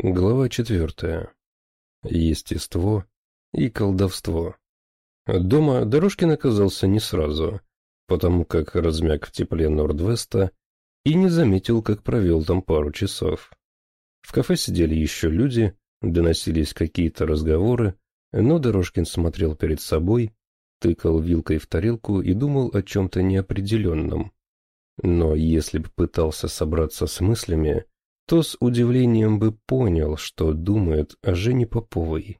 Глава четвертая. Естество и колдовство. Дома Дорожкин оказался не сразу, потому как размяк в тепле Нордвеста и не заметил, как провел там пару часов. В кафе сидели еще люди, доносились какие-то разговоры, но Дорожкин смотрел перед собой, тыкал вилкой в тарелку и думал о чем-то неопределенном. Но если бы пытался собраться с мыслями, то с удивлением бы понял, что думает о Жене Поповой.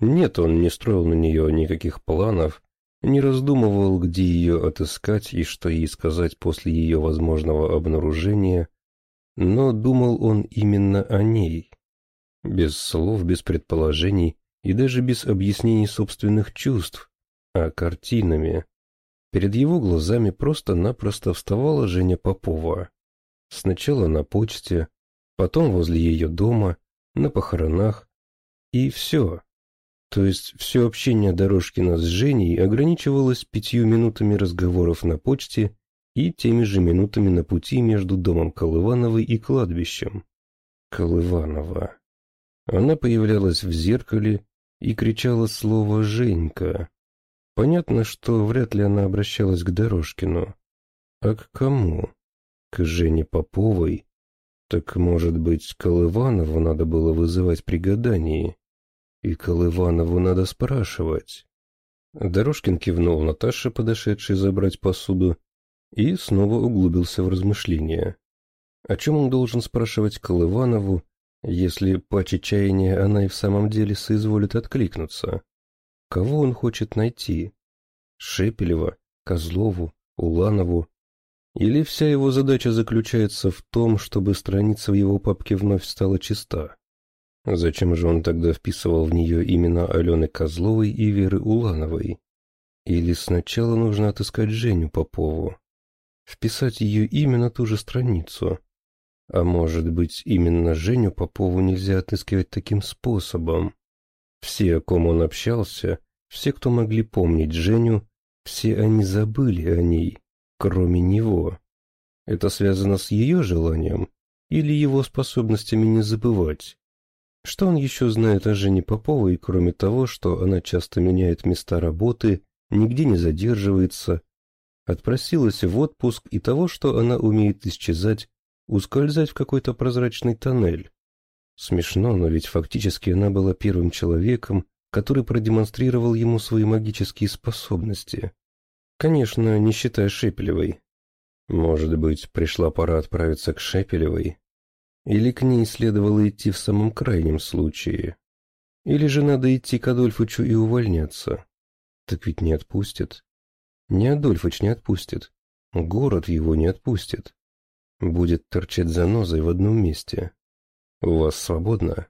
Нет, он не строил на нее никаких планов, не раздумывал, где ее отыскать и что ей сказать после ее возможного обнаружения, но думал он именно о ней. Без слов, без предположений и даже без объяснений собственных чувств, а картинами. Перед его глазами просто-напросто вставала Женя Попова. Сначала на почте, потом возле ее дома, на похоронах. И все. То есть все общение Дорожкина с Женей ограничивалось пятью минутами разговоров на почте и теми же минутами на пути между домом Колывановой и кладбищем. Колыванова. Она появлялась в зеркале и кричала слово «Женька». Понятно, что вряд ли она обращалась к Дорожкину. А к кому? К Жене Поповой так, может быть, Колыванову надо было вызывать при гадании? И Колыванову надо спрашивать. Дорожкин кивнул Наташе, подошедшей забрать посуду, и снова углубился в размышления. О чем он должен спрашивать Колыванову, если по чаяния она и в самом деле соизволит откликнуться? Кого он хочет найти? Шепелева, Козлову, Уланову или вся его задача заключается в том, чтобы страница в его папке вновь стала чиста? Зачем же он тогда вписывал в нее имена Алены Козловой и Веры Улановой? Или сначала нужно отыскать Женю Попову? Вписать ее имя на ту же страницу? А может быть, именно Женю Попову нельзя отыскивать таким способом? Все, о ком он общался, все, кто могли помнить Женю, все они забыли о ней кроме него. Это связано с ее желанием или его способностями не забывать? Что он еще знает о Жене Поповой, кроме того, что она часто меняет места работы, нигде не задерживается, отпросилась в отпуск и того, что она умеет исчезать, ускользать в какой-то прозрачный тоннель? Смешно, но ведь фактически она была первым человеком, который продемонстрировал ему свои магические способности. Конечно, не считая Шепелевой. Может быть, пришла пора отправиться к Шепелевой? Или к ней следовало идти в самом крайнем случае? Или же надо идти к Адольфычу и увольняться? Так ведь не отпустит. Не Адольфыч не отпустит. Город его не отпустит. Будет торчать занозой в одном месте. У вас свободно.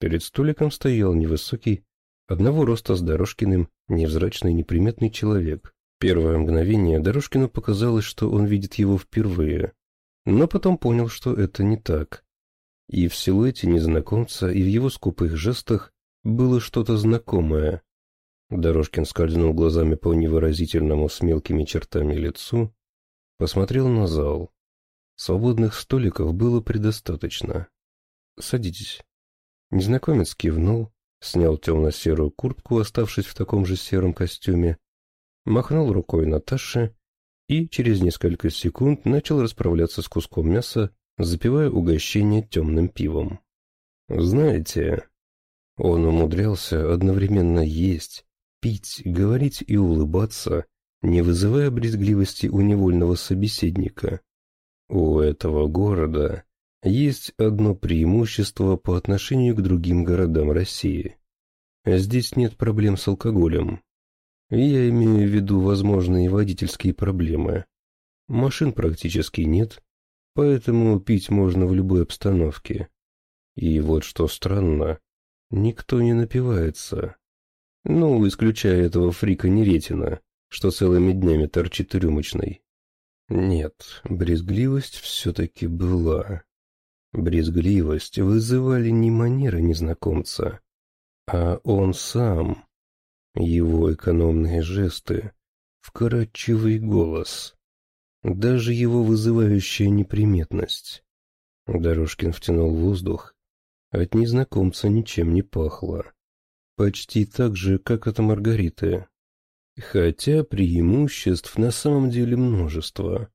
Перед столиком стоял невысокий, одного роста с Дорожкиным, невзрачный неприметный человек. Первое мгновение Дорожкину показалось, что он видит его впервые, но потом понял, что это не так. И в силуэте незнакомца, и в его скупых жестах было что-то знакомое. Дорожкин скользнул глазами по невыразительному с мелкими чертами лицу, посмотрел на зал. Свободных столиков было предостаточно. «Садитесь». Незнакомец кивнул, снял темно-серую куртку, оставшись в таком же сером костюме, махнул рукой Наташе и через несколько секунд начал расправляться с куском мяса, запивая угощение темным пивом. Знаете, он умудрялся одновременно есть, пить, говорить и улыбаться, не вызывая брезгливости у невольного собеседника. У этого города есть одно преимущество по отношению к другим городам России. Здесь нет проблем с алкоголем. Я имею в виду возможные водительские проблемы. Машин практически нет, поэтому пить можно в любой обстановке. И вот что странно, никто не напивается. Ну, исключая этого фрика Неретина, что целыми днями торчит рюмочной. Нет, брезгливость все-таки была. Брезгливость вызывали не манеры незнакомца, а он сам. Его экономные жесты, вкрадчивый голос, даже его вызывающая неприметность. Дорожкин втянул воздух, От незнакомца ничем не пахло. Почти так же, как от Маргариты. Хотя преимуществ на самом деле множество.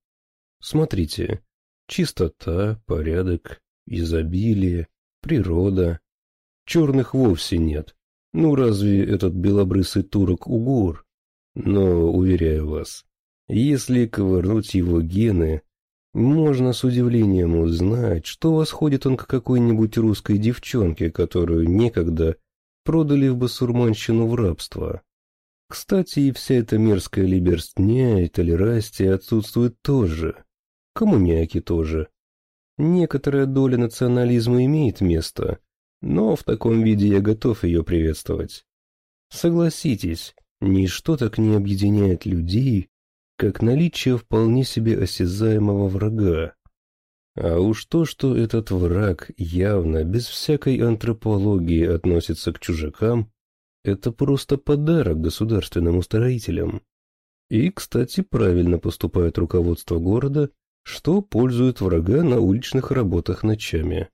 Смотрите, чистота, порядок, изобилие, природа. Черных вовсе нет. Ну разве этот белобрысый турок угор? Но, уверяю вас, если ковырнуть его гены, можно с удивлением узнать, что восходит он к какой-нибудь русской девчонке, которую некогда продали в басурманщину в рабство. Кстати, и вся эта мерзкая либерстня и толерастия отсутствует тоже. Коммуняки тоже. Некоторая доля национализма имеет место, но в таком виде я готов ее приветствовать. Согласитесь, ничто так не объединяет людей, как наличие вполне себе осязаемого врага. А уж то, что этот враг явно, без всякой антропологии относится к чужакам, это просто подарок государственным строителям. И, кстати, правильно поступает руководство города, что пользует врага на уличных работах ночами.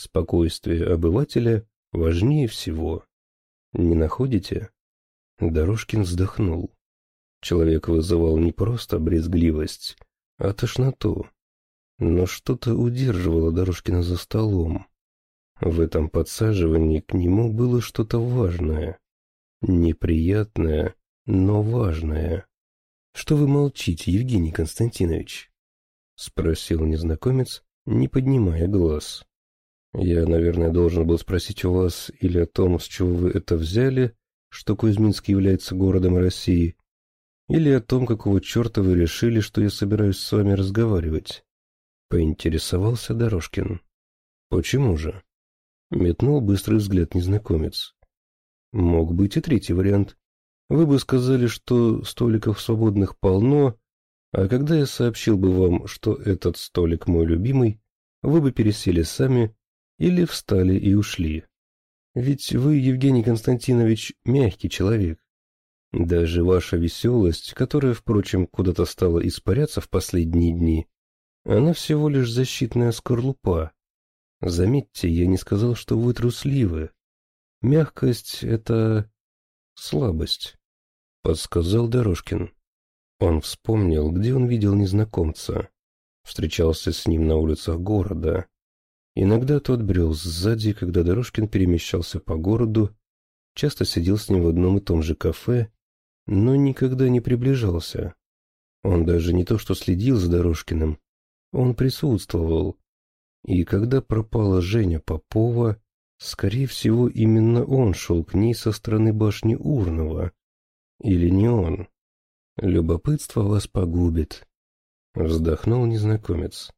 Спокойствие обывателя важнее всего. Не находите? Дорожкин вздохнул. Человек вызывал не просто брезгливость, а тошноту. Но что-то удерживало Дорожкина за столом. В этом подсаживании к нему было что-то важное. Неприятное, но важное. «Что вы молчите, Евгений Константинович?» — спросил незнакомец, не поднимая глаз. «Я, наверное, должен был спросить у вас или о том, с чего вы это взяли, что Кузьминск является городом России, или о том, какого черта вы решили, что я собираюсь с вами разговаривать?» Поинтересовался Дорожкин. «Почему же?» Метнул быстрый взгляд незнакомец. «Мог быть и третий вариант. Вы бы сказали, что столиков свободных полно, а когда я сообщил бы вам, что этот столик мой любимый, вы бы пересели сами или встали и ушли. Ведь вы, Евгений Константинович, мягкий человек. Даже ваша веселость, которая, впрочем, куда-то стала испаряться в последние дни, она всего лишь защитная скорлупа. Заметьте, я не сказал, что вы трусливы. Мягкость — это слабость, — подсказал Дорожкин. Он вспомнил, где он видел незнакомца. Встречался с ним на улицах города. Иногда тот брел сзади, когда Дорожкин перемещался по городу, часто сидел с ним в одном и том же кафе но никогда не приближался. Он даже не то что следил за Дорожкиным, он присутствовал. И когда пропала Женя Попова, скорее всего, именно он шел к ней со стороны башни Урнова. Или не он? Любопытство вас погубит. Вздохнул незнакомец.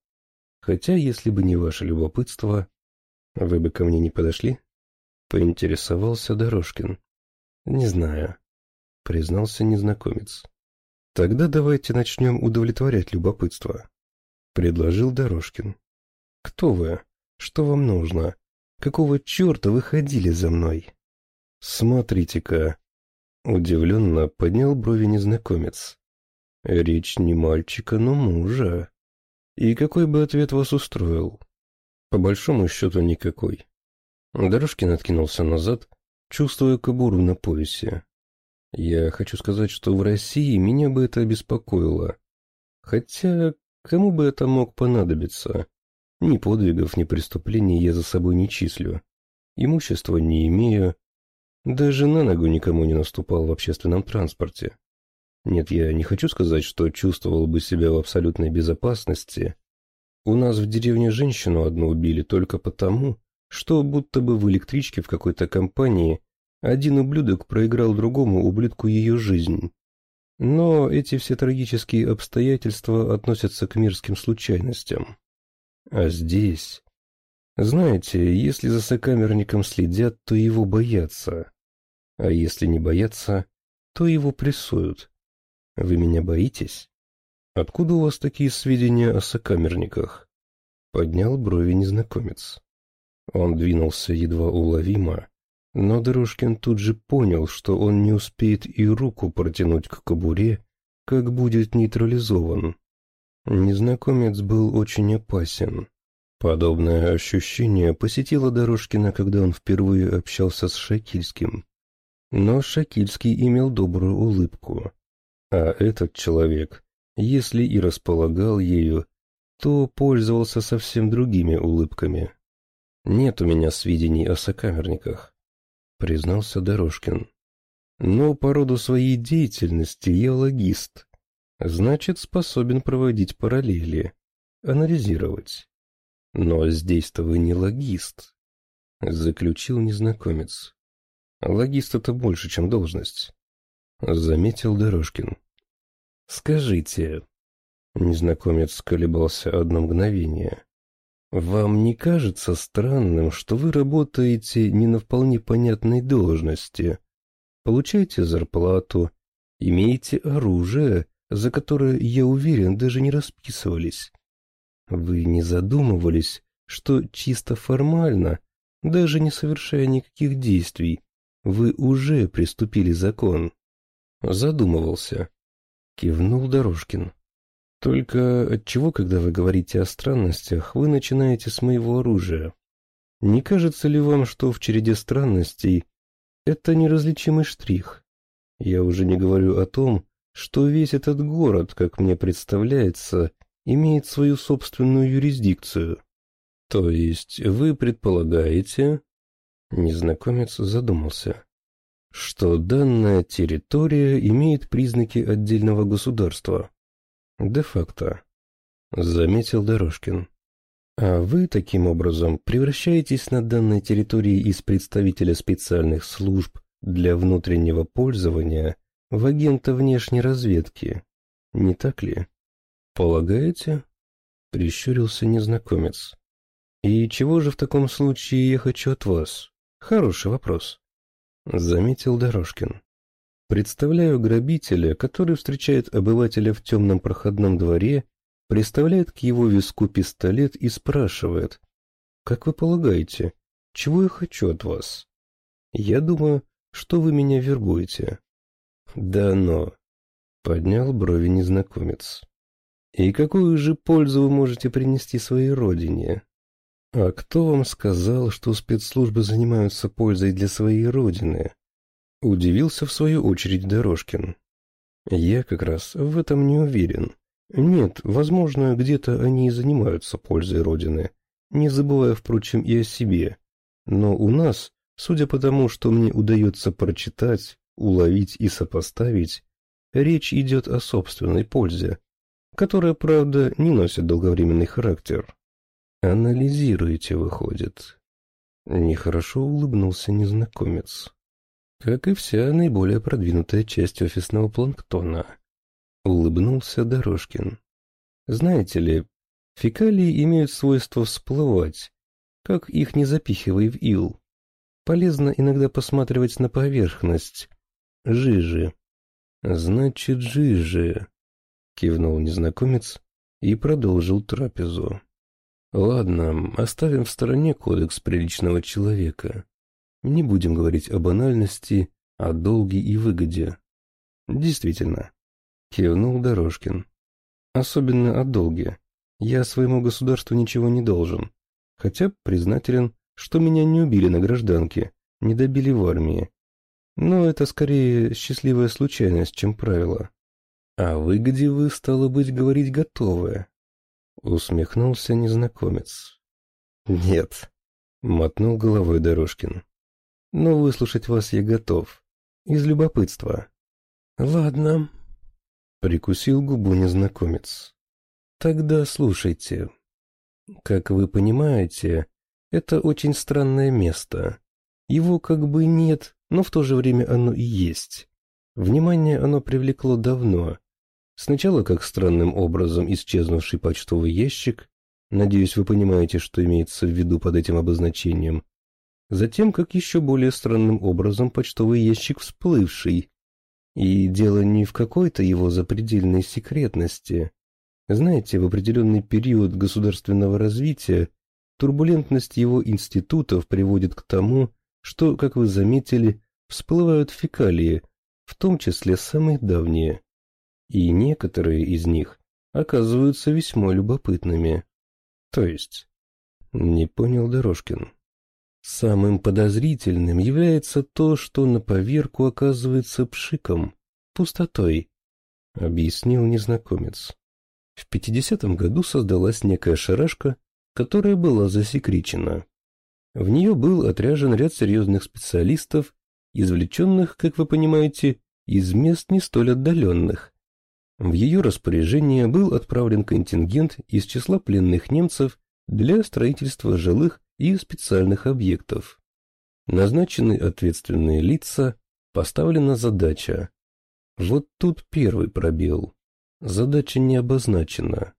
Хотя, если бы не ваше любопытство, вы бы ко мне не подошли? Поинтересовался Дорожкин. Не знаю признался незнакомец. «Тогда давайте начнем удовлетворять любопытство», — предложил Дорожкин. «Кто вы? Что вам нужно? Какого черта вы ходили за мной?» «Смотрите-ка», — удивленно поднял брови незнакомец. «Речь не мальчика, но мужа. И какой бы ответ вас устроил?» «По большому счету никакой». Дорожкин откинулся назад, чувствуя кобуру на поясе. Я хочу сказать, что в России меня бы это обеспокоило. Хотя, кому бы это мог понадобиться? Ни подвигов, ни преступлений я за собой не числю. Имущества не имею. Даже на ногу никому не наступал в общественном транспорте. Нет, я не хочу сказать, что чувствовал бы себя в абсолютной безопасности. У нас в деревне женщину одну убили только потому, что будто бы в электричке в какой-то компании один ублюдок проиграл другому ублюдку ее жизнь. Но эти все трагические обстоятельства относятся к мирским случайностям. А здесь... Знаете, если за сокамерником следят, то его боятся. А если не боятся, то его прессуют. Вы меня боитесь? Откуда у вас такие сведения о сокамерниках? Поднял брови незнакомец. Он двинулся едва уловимо, но Дорожкин тут же понял, что он не успеет и руку протянуть к кобуре, как будет нейтрализован. Незнакомец был очень опасен. Подобное ощущение посетило Дорожкина, когда он впервые общался с Шакильским. Но Шакильский имел добрую улыбку. А этот человек, если и располагал ею, то пользовался совсем другими улыбками. «Нет у меня сведений о сокамерниках», — признался Дорожкин. «Но по роду своей деятельности я логист, значит, способен проводить параллели, анализировать. Но здесь-то вы не логист, заключил незнакомец. Логист это больше, чем должность, заметил Дорожкин. Скажите, незнакомец колебался одно мгновение. Вам не кажется странным, что вы работаете не на вполне понятной должности, получаете зарплату, имеете оружие, за которое, я уверен, даже не расписывались? Вы не задумывались, что чисто формально, даже не совершая никаких действий, вы уже приступили закон? Задумывался. Кивнул Дорожкин. Только отчего, когда вы говорите о странностях, вы начинаете с моего оружия? Не кажется ли вам, что в череде странностей это неразличимый штрих? Я уже не говорю о том, что весь этот город, как мне представляется, имеет свою собственную юрисдикцию. То есть вы предполагаете... Незнакомец задумался, что данная территория имеет признаки отдельного государства. Де-факто, заметил Дорожкин. А вы таким образом превращаетесь на данной территории из представителя специальных служб для внутреннего пользования в агента внешней разведки, не так ли? «Полагаете?» — прищурился незнакомец. «И чего же в таком случае я хочу от вас? Хороший вопрос», — заметил Дорожкин. «Представляю грабителя, который встречает обывателя в темном проходном дворе, приставляет к его виску пистолет и спрашивает, «Как вы полагаете, чего я хочу от вас?» «Я думаю, что вы меня вербуете». «Да но...» — поднял брови незнакомец. И какую же пользу вы можете принести своей родине? А кто вам сказал, что спецслужбы занимаются пользой для своей родины? Удивился в свою очередь Дорожкин. Я как раз в этом не уверен. Нет, возможно, где-то они и занимаются пользой родины, не забывая, впрочем, и о себе. Но у нас, судя по тому, что мне удается прочитать, уловить и сопоставить, речь идет о собственной пользе, которая, правда, не носит долговременный характер. Анализируете, выходит. Нехорошо улыбнулся незнакомец. Как и вся наиболее продвинутая часть офисного планктона. Улыбнулся Дорожкин. Знаете ли, фекалии имеют свойство всплывать, как их не запихивай в ил. Полезно иногда посматривать на поверхность. Жижи. Значит, жижи кивнул незнакомец и продолжил трапезу. Ладно, оставим в стороне кодекс приличного человека. Не будем говорить о банальности, о долге и выгоде. Действительно, кивнул Дорожкин. Особенно о долге. Я своему государству ничего не должен, хотя признателен, что меня не убили на гражданке, не добили в армии. Но это скорее счастливая случайность, чем правило. «О выгоде вы, стало быть, говорить готовы?» Усмехнулся незнакомец. «Нет», — мотнул головой Дорожкин. «Но выслушать вас я готов. Из любопытства». «Ладно», — прикусил губу незнакомец. «Тогда слушайте. Как вы понимаете, это очень странное место. Его как бы нет, но в то же время оно и есть. Внимание оно привлекло давно, Сначала как странным образом исчезнувший почтовый ящик, надеюсь, вы понимаете, что имеется в виду под этим обозначением, затем как еще более странным образом почтовый ящик всплывший. И дело не в какой-то его запредельной секретности. Знаете, в определенный период государственного развития турбулентность его институтов приводит к тому, что, как вы заметили, всплывают фекалии, в том числе самые давние и некоторые из них оказываются весьма любопытными. То есть, Не понял Дорожкин. Самым подозрительным является то, что на поверку оказывается пшиком, пустотой, объяснил незнакомец. В 50-м году создалась некая шарашка, которая была засекречена. В нее был отряжен ряд серьезных специалистов, извлеченных, как вы понимаете, из мест не столь отдаленных. В ее распоряжение был отправлен контингент из числа пленных немцев для строительства жилых и специальных объектов. Назначены ответственные лица, поставлена задача. Вот тут первый пробел. Задача не обозначена.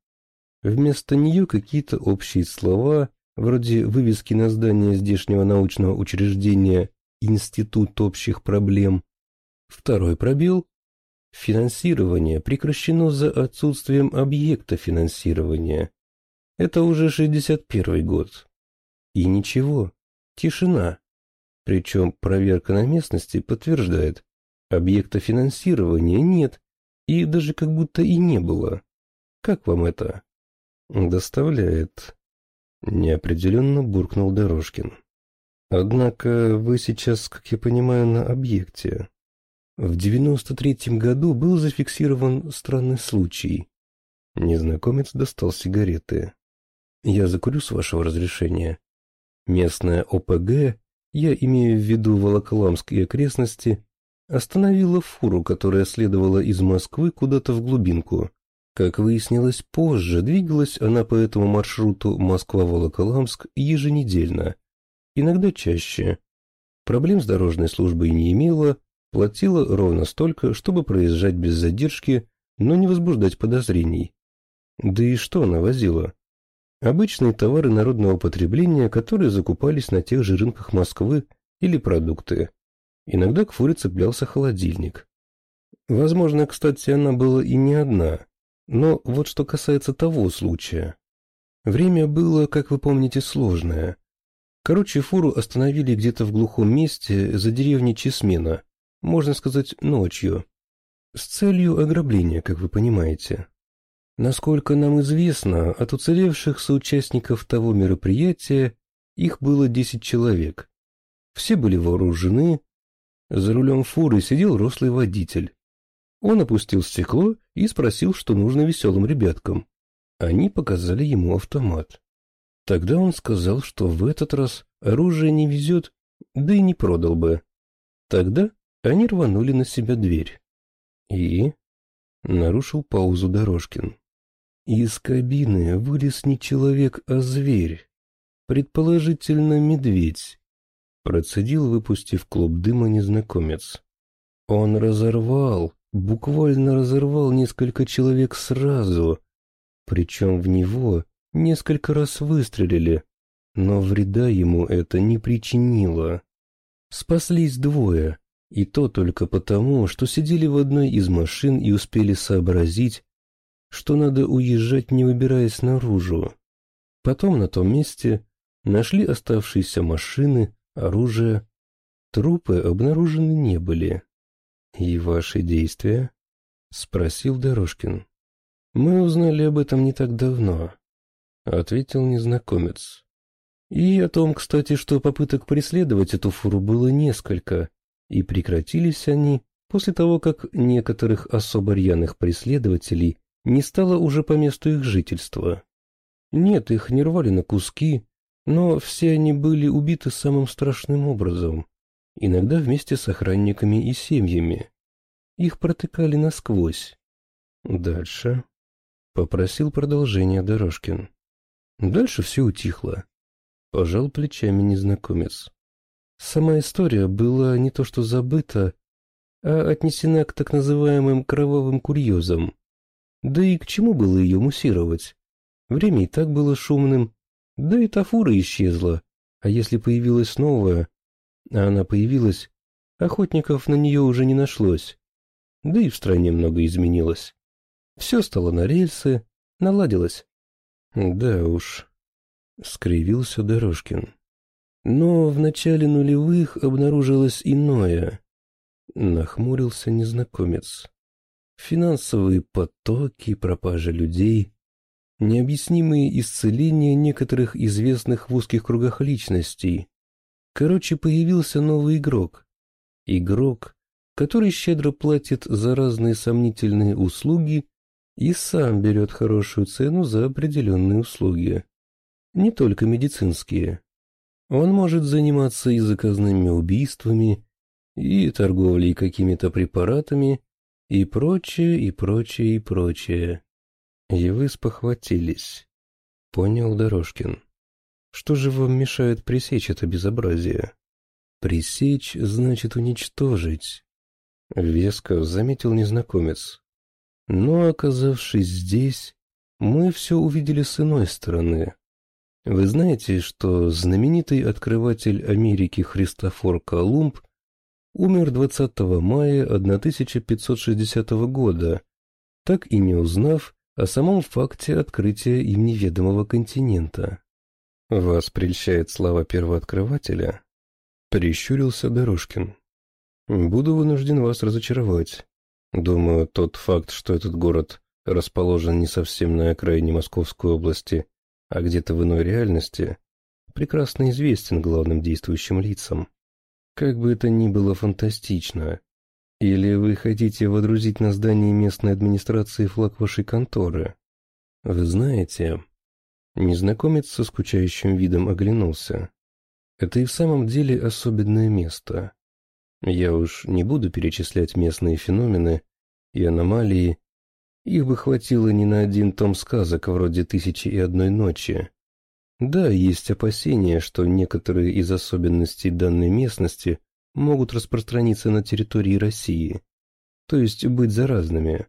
Вместо нее какие-то общие слова, вроде вывески на здание здешнего научного учреждения «Институт общих проблем». Второй пробел – финансирование прекращено за отсутствием объекта финансирования. Это уже 61 год. И ничего, тишина. Причем проверка на местности подтверждает, объекта финансирования нет, и даже как будто и не было. Как вам это? Доставляет. Неопределенно буркнул Дорожкин. Однако вы сейчас, как я понимаю, на объекте. В девяносто третьем году был зафиксирован странный случай. Незнакомец достал сигареты. Я закурю с вашего разрешения. Местная ОПГ, я имею в виду Волоколамск и окрестности, остановила фуру, которая следовала из Москвы куда-то в глубинку. Как выяснилось позже, двигалась она по этому маршруту Москва-Волоколамск еженедельно, иногда чаще. Проблем с дорожной службой не имела, платила ровно столько, чтобы проезжать без задержки, но не возбуждать подозрений. Да и что она возила? Обычные товары народного потребления, которые закупались на тех же рынках Москвы или продукты. Иногда к фуре цеплялся холодильник. Возможно, кстати, она была и не одна. Но вот что касается того случая. Время было, как вы помните, сложное. Короче, фуру остановили где-то в глухом месте за деревней Чесмена, можно сказать, ночью. С целью ограбления, как вы понимаете. Насколько нам известно, от уцелевших соучастников того мероприятия их было десять человек. Все были вооружены. За рулем фуры сидел рослый водитель. Он опустил стекло и спросил, что нужно веселым ребяткам. Они показали ему автомат. Тогда он сказал, что в этот раз оружие не везет, да и не продал бы. Тогда они рванули на себя дверь. И... Нарушил паузу Дорожкин. Из кабины вылез не человек, а зверь. Предположительно, медведь. Процедил, выпустив клуб дыма незнакомец. Он разорвал, буквально разорвал несколько человек сразу. Причем в него несколько раз выстрелили, но вреда ему это не причинило. Спаслись двое, и то только потому, что сидели в одной из машин и успели сообразить, что надо уезжать, не выбираясь наружу. Потом на том месте нашли оставшиеся машины, оружие. Трупы обнаружены не были. «И ваши действия?» — спросил Дорожкин. «Мы узнали об этом не так давно», — ответил незнакомец. «И о том, кстати, что попыток преследовать эту фуру было несколько, и прекратились они после того, как некоторых особо рьяных преследователей не стало уже по месту их жительства. Нет, их не рвали на куски, но все они были убиты самым страшным образом, иногда вместе с охранниками и семьями. Их протыкали насквозь. Дальше. Попросил продолжения Дорожкин. Дальше все утихло. Пожал плечами незнакомец. Сама история была не то что забыта, а отнесена к так называемым кровавым курьезам. Да и к чему было ее муссировать? Время и так было шумным, да и та фура исчезла, а если появилась новая, а она появилась, охотников на нее уже не нашлось. Да и в стране много изменилось. Все стало на рельсы, наладилось. Да уж, скривился Дорожкин. Но в начале нулевых обнаружилось иное. Нахмурился незнакомец. Финансовые потоки, пропажа людей. необъяснимые исцеления некоторых известных в узких кругах личностей. Короче, появился новый игрок. Игрок, который щедро платит за разные сомнительные услуги и сам берет хорошую цену за определенные услуги. Не только медицинские. Он может заниматься и заказными убийствами, и торговлей какими-то препаратами, и прочее, и прочее, и прочее. И вы спохватились. Понял Дорожкин. Что же вам мешает пресечь это безобразие? Пресечь значит уничтожить. Веско заметил незнакомец. Но, оказавшись здесь, мы все увидели с иной стороны. Вы знаете, что знаменитый открыватель Америки Христофор Колумб умер 20 мая 1560 года, так и не узнав о самом факте открытия им неведомого континента. «Вас прельщает слава первооткрывателя?» Прищурился Дорожкин. «Буду вынужден вас разочаровать. Думаю, тот факт, что этот город расположен не совсем на окраине Московской области, а где-то в иной реальности, прекрасно известен главным действующим лицам. Как бы это ни было фантастично. Или вы хотите водрузить на здание местной администрации флаг вашей конторы? Вы знаете, Незнакомец со скучающим видом оглянулся. Это и в самом деле особенное место. Я уж не буду перечислять местные феномены и аномалии. Их бы хватило не на один том сказок вроде «Тысячи и одной ночи». Да, есть опасения, что некоторые из особенностей данной местности могут распространиться на территории России, то есть быть заразными.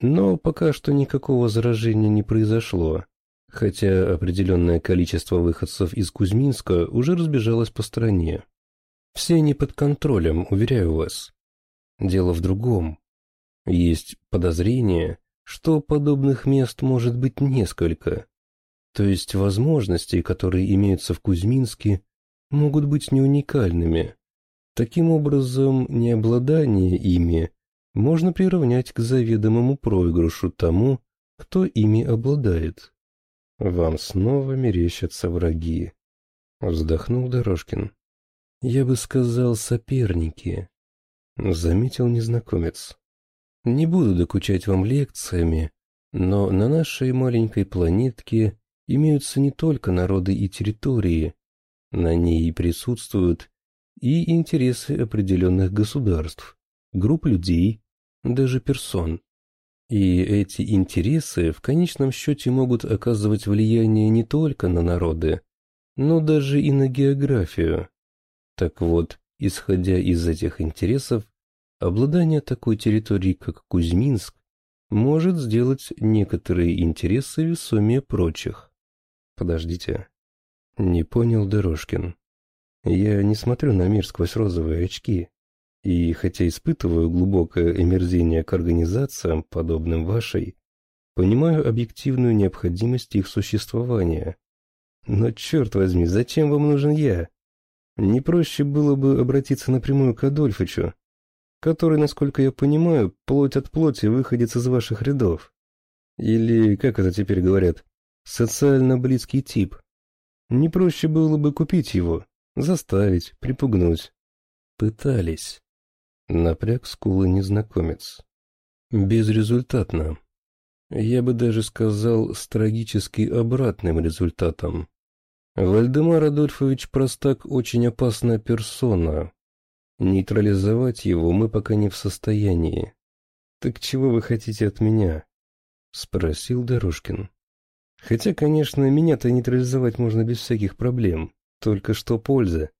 Но пока что никакого заражения не произошло хотя определенное количество выходцев из Кузьминска уже разбежалось по стране. Все не под контролем, уверяю вас. Дело в другом. Есть подозрение, что подобных мест может быть несколько. То есть возможности, которые имеются в Кузьминске, могут быть не уникальными. Таким образом, необладание ими можно приравнять к заведомому проигрышу тому, кто ими обладает. Вам снова мерещатся враги. Вздохнул Дорожкин. Я бы сказал соперники. Заметил незнакомец. Не буду докучать вам лекциями, но на нашей маленькой планетке имеются не только народы и территории, на ней присутствуют и интересы определенных государств, групп людей, даже персон. И эти интересы в конечном счете могут оказывать влияние не только на народы, но даже и на географию. Так вот, исходя из этих интересов, обладание такой территорией, как Кузьминск, может сделать некоторые интересы весомее прочих. Подождите. Не понял Дорожкин. Я не смотрю на мир сквозь розовые очки. И хотя испытываю глубокое омерзение к организациям, подобным вашей, понимаю объективную необходимость их существования. Но, черт возьми, зачем вам нужен я? Не проще было бы обратиться напрямую к Адольфычу, который, насколько я понимаю, плоть от плоти выходит из ваших рядов. Или, как это теперь говорят, социально близкий тип. Не проще было бы купить его, заставить, припугнуть. Пытались. Напряг скулы незнакомец. Безрезультатно. Я бы даже сказал, с трагически обратным результатом. Вальдемар Адольфович Простак очень опасная персона. Нейтрализовать его мы пока не в состоянии. Так чего вы хотите от меня? Спросил Дорожкин. Хотя, конечно, меня-то нейтрализовать можно без всяких проблем. Только что польза.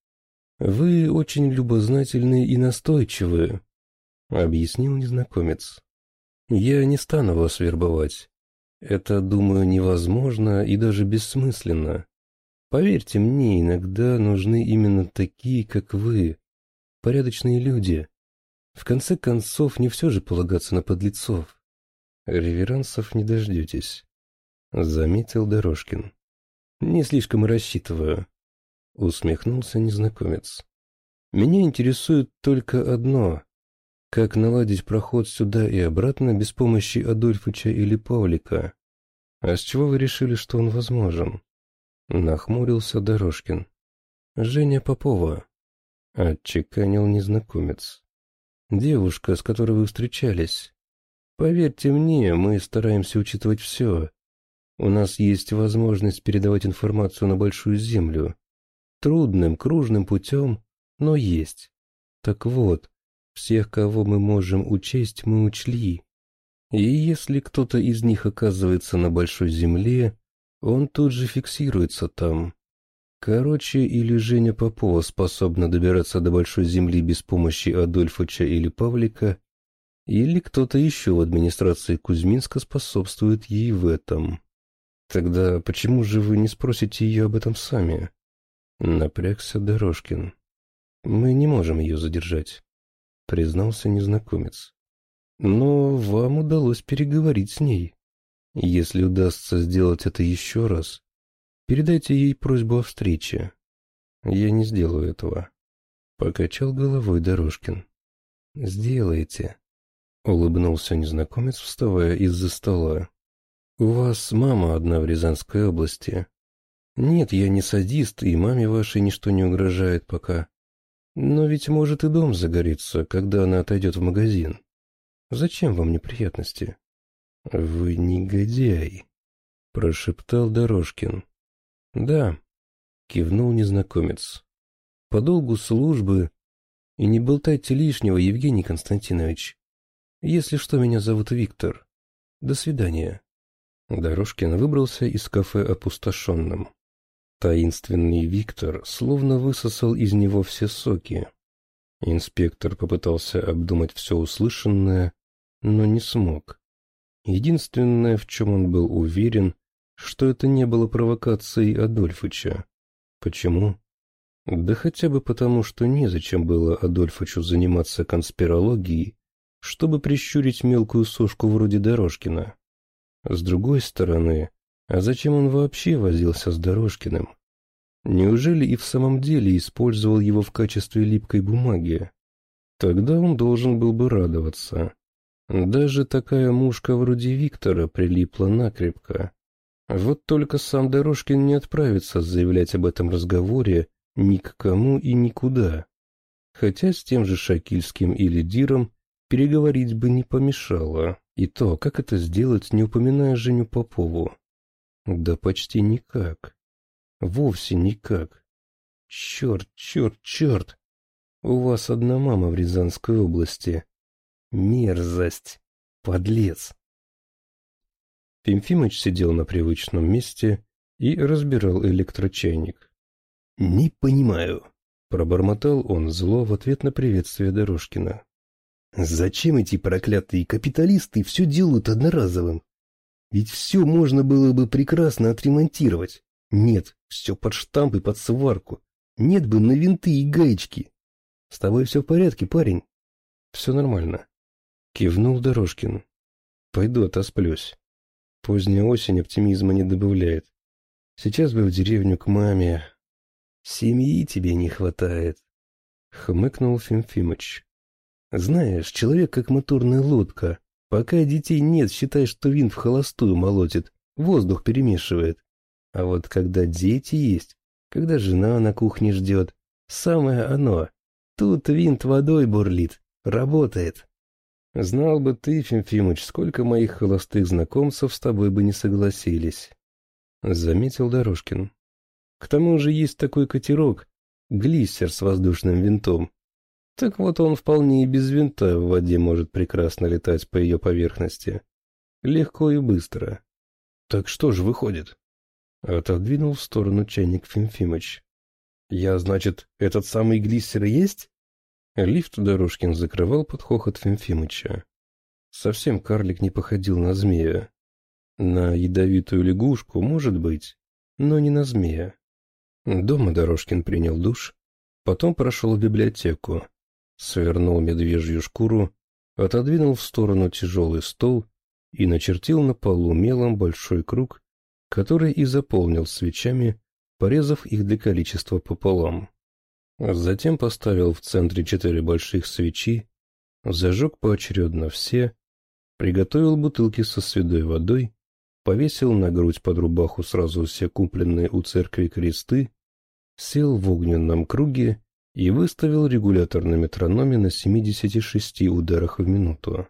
«Вы очень любознательны и настойчивы», — объяснил незнакомец. «Я не стану вас вербовать. Это, думаю, невозможно и даже бессмысленно. Поверьте мне, иногда нужны именно такие, как вы, порядочные люди. В конце концов, не все же полагаться на подлецов. Реверансов не дождетесь», — заметил Дорожкин. «Не слишком рассчитываю. Усмехнулся незнакомец. Меня интересует только одно. Как наладить проход сюда и обратно без помощи Адольфыча или Павлика? «А с чего вы решили, что он возможен?» Нахмурился Дорожкин. «Женя Попова», — отчеканил незнакомец. «Девушка, с которой вы встречались. Поверьте мне, мы стараемся учитывать все. У нас есть возможность передавать информацию на Большую Землю. Трудным, кружным путем, но есть. Так вот, всех, кого мы можем учесть, мы учли. И если кто-то из них оказывается на Большой Земле, он тут же фиксируется там. Короче, или Женя Попова способна добираться до Большой Земли без помощи Адольфыча или Павлика, или кто-то еще в администрации Кузьминска способствует ей в этом. Тогда почему же вы не спросите ее об этом сами? Напрягся Дорожкин. Мы не можем ее задержать, признался незнакомец. Но вам удалось переговорить с ней. Если удастся сделать это еще раз, передайте ей просьбу о встрече. Я не сделаю этого. Покачал головой Дорожкин. Сделайте. Улыбнулся незнакомец, вставая из-за стола. «У вас мама одна в Рязанской области. Нет, я не садист, и маме вашей ничто не угрожает пока. Но ведь может и дом загорится, когда она отойдет в магазин. Зачем вам неприятности?» «Вы негодяй», — прошептал Дорожкин. «Да», — кивнул незнакомец. «По долгу службы и не болтайте лишнего, Евгений Константинович. Если что, меня зовут Виктор. До свидания». Дорожкин выбрался из кафе опустошенным. Таинственный Виктор словно высосал из него все соки. Инспектор попытался обдумать все услышанное, но не смог. Единственное, в чем он был уверен, что это не было провокацией Адольфыча. Почему? Да хотя бы потому, что незачем было Адольфычу заниматься конспирологией, чтобы прищурить мелкую сошку вроде Дорожкина. С другой стороны, а зачем он вообще возился с Дорожкиным? Неужели и в самом деле использовал его в качестве липкой бумаги? Тогда он должен был бы радоваться. Даже такая мушка вроде Виктора прилипла накрепко. Вот только сам Дорожкин не отправится заявлять об этом разговоре ни к кому и никуда. Хотя с тем же Шакильским или Диром переговорить бы не помешало. И то, как это сделать, не упоминая Женю Попову? Да почти никак. Вовсе никак. Черт, черт, черт. У вас одна мама в Рязанской области. Мерзость. Подлец. Пимфимыч сидел на привычном месте и разбирал электрочайник. «Не понимаю», — пробормотал он зло в ответ на приветствие Дорожкина. Зачем эти проклятые капиталисты все делают одноразовым? Ведь все можно было бы прекрасно отремонтировать. Нет, все под штамп и под сварку. Нет бы на винты и гаечки. С тобой все в порядке, парень? Все нормально. Кивнул Дорожкин. Пойду отосплюсь. Поздняя осень оптимизма не добавляет. Сейчас бы в деревню к маме. Семьи тебе не хватает. Хмыкнул Фимфимыч. Знаешь, человек как моторная лодка. Пока детей нет, считай, что винт в холостую молотит, воздух перемешивает. А вот когда дети есть, когда жена на кухне ждет, самое оно. Тут винт водой бурлит, работает. Знал бы ты, Фимфимыч, сколько моих холостых знакомцев с тобой бы не согласились. Заметил Дорожкин. К тому же есть такой катерок, глиссер с воздушным винтом. Так вот он вполне и без винта в воде может прекрасно летать по ее поверхности. Легко и быстро. Так что же выходит? Отодвинул в сторону чайник Фимфимыч. Я, значит, этот самый глиссер есть? Лифт Дорожкин закрывал под хохот Фимфимыча. Совсем карлик не походил на змея. На ядовитую лягушку, может быть, но не на змея. Дома Дорожкин принял душ, потом прошел в библиотеку, свернул медвежью шкуру, отодвинул в сторону тяжелый стол и начертил на полу мелом большой круг, который и заполнил свечами, порезав их для количества пополам. Затем поставил в центре четыре больших свечи, зажег поочередно все, приготовил бутылки со святой водой, повесил на грудь под рубаху сразу все купленные у церкви кресты, сел в огненном круге и выставил регулятор на метрономе на 76 ударах в минуту.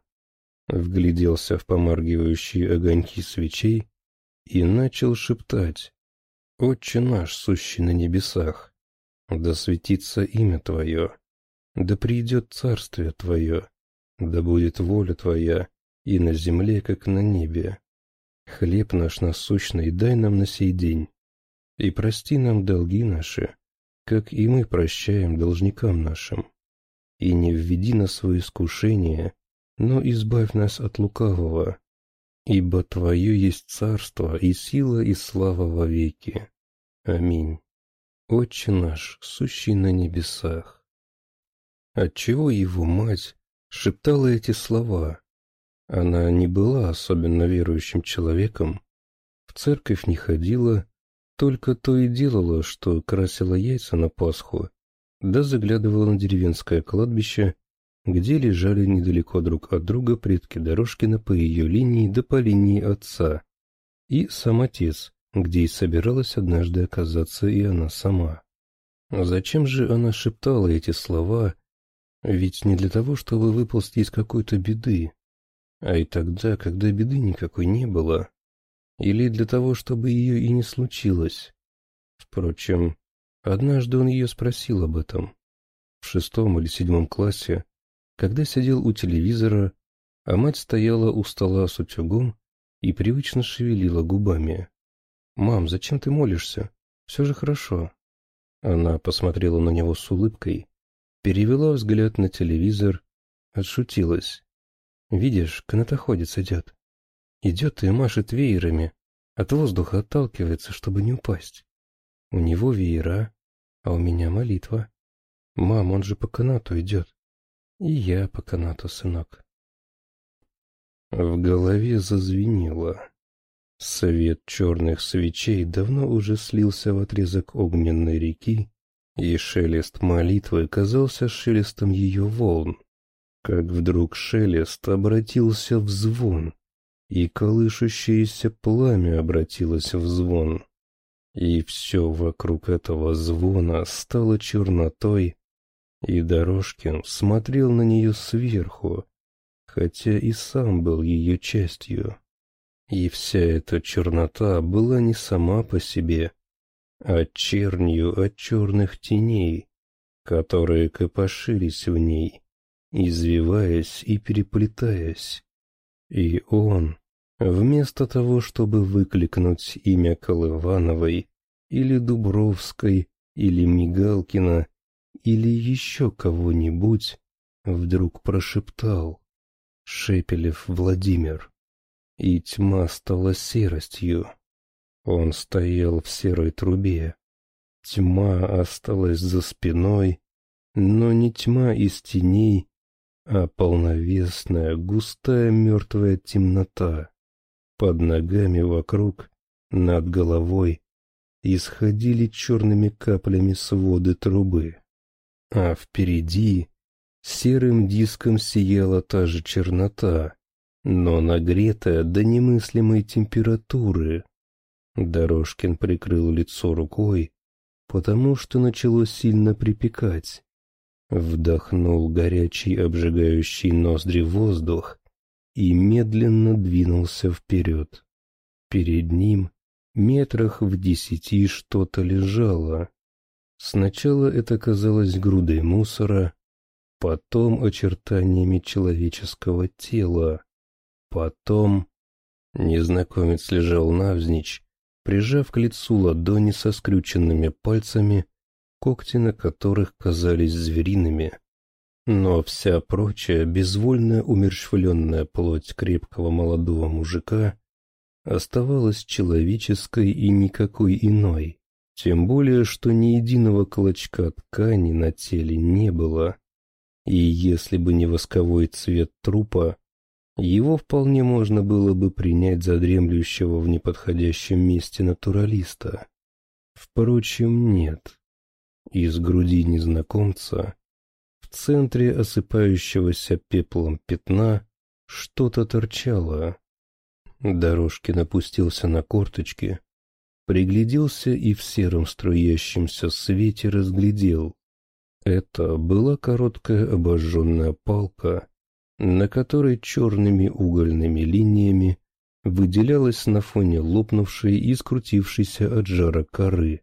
Вгляделся в помаргивающие огоньки свечей и начал шептать «Отче наш, сущий на небесах, да светится имя Твое, да придет царствие Твое, да будет воля Твоя и на земле, как на небе. Хлеб наш насущный дай нам на сей день, и прости нам долги наши, как и мы прощаем должникам нашим. И не введи нас в искушение, но избавь нас от лукавого, ибо Твое есть царство и сила и слава во веки. Аминь. Отче наш, сущий на небесах. Отчего его мать шептала эти слова? Она не была особенно верующим человеком, в церковь не ходила, только то и делала, что красила яйца на Пасху, да заглядывала на деревенское кладбище, где лежали недалеко друг от друга предки Дорожкина по ее линии да по линии отца, и сам отец, где и собиралась однажды оказаться и она сама. Зачем же она шептала эти слова, ведь не для того, чтобы выползти из какой-то беды, а и тогда, когда беды никакой не было, или для того, чтобы ее и не случилось. Впрочем, однажды он ее спросил об этом. В шестом или седьмом классе, когда сидел у телевизора, а мать стояла у стола с утюгом и привычно шевелила губами. «Мам, зачем ты молишься? Все же хорошо». Она посмотрела на него с улыбкой, перевела взгляд на телевизор, отшутилась. «Видишь, канатоходец идет. Идет и машет веерами, от воздуха отталкивается, чтобы не упасть. У него веера, а у меня молитва. Мам, он же по канату идет. И я по канату, сынок». В голове зазвенело. Свет черных свечей давно уже слился в отрезок огненной реки, и шелест молитвы казался шелестом ее волн. Как вдруг шелест обратился в звон, и колышущееся пламя обратилось в звон. И все вокруг этого звона стало чернотой, и Дорожкин смотрел на нее сверху, хотя и сам был ее частью. И вся эта чернота была не сама по себе, а чернью от черных теней, которые копошились в ней, извиваясь и переплетаясь. И он, вместо того, чтобы выкликнуть имя Колывановой, или Дубровской, или Мигалкина, или еще кого-нибудь, вдруг прошептал «Шепелев Владимир» и тьма стала серостью. Он стоял в серой трубе. Тьма осталась за спиной, но не тьма из теней, а полновесная, густая мертвая темнота. Под ногами вокруг, над головой, исходили черными каплями своды трубы. А впереди серым диском сияла та же чернота, но нагретая до немыслимой температуры. Дорожкин прикрыл лицо рукой, потому что начало сильно припекать. Вдохнул горячий обжигающий ноздри воздух и медленно двинулся вперед. Перед ним, метрах в десяти, что-то лежало. Сначала это казалось грудой мусора, потом очертаниями человеческого тела. Потом... Незнакомец лежал навзничь, прижав к лицу ладони со скрюченными пальцами, когти на которых казались звериными. Но вся прочая безвольная умерщвленная плоть крепкого молодого мужика оставалась человеческой и никакой иной, тем более, что ни единого клочка ткани на теле не было. И если бы не восковой цвет трупа, его вполне можно было бы принять за дремлющего в неподходящем месте натуралиста. Впрочем, нет. Из груди незнакомца, в центре осыпающегося пеплом пятна, что-то торчало. Дорожкин опустился на корточки, пригляделся и в сером струящемся свете разглядел. Это была короткая обожженная палка, на которой черными угольными линиями выделялась на фоне лопнувшей и скрутившейся от жара коры.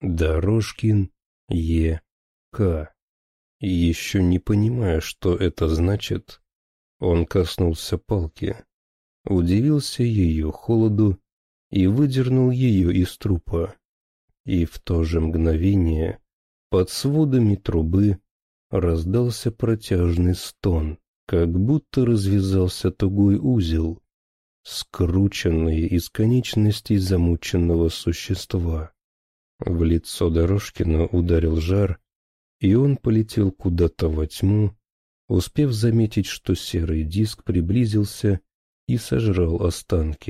Дорожкин Е. К. Еще не понимая, что это значит, он коснулся палки, удивился ее холоду и выдернул ее из трупа. И в то же мгновение под сводами трубы раздался протяжный стон, как будто развязался тугой узел, скрученный из конечностей замученного существа. В лицо Дорожкина ударил жар, и он полетел куда-то во тьму, успев заметить, что серый диск приблизился и сожрал останки.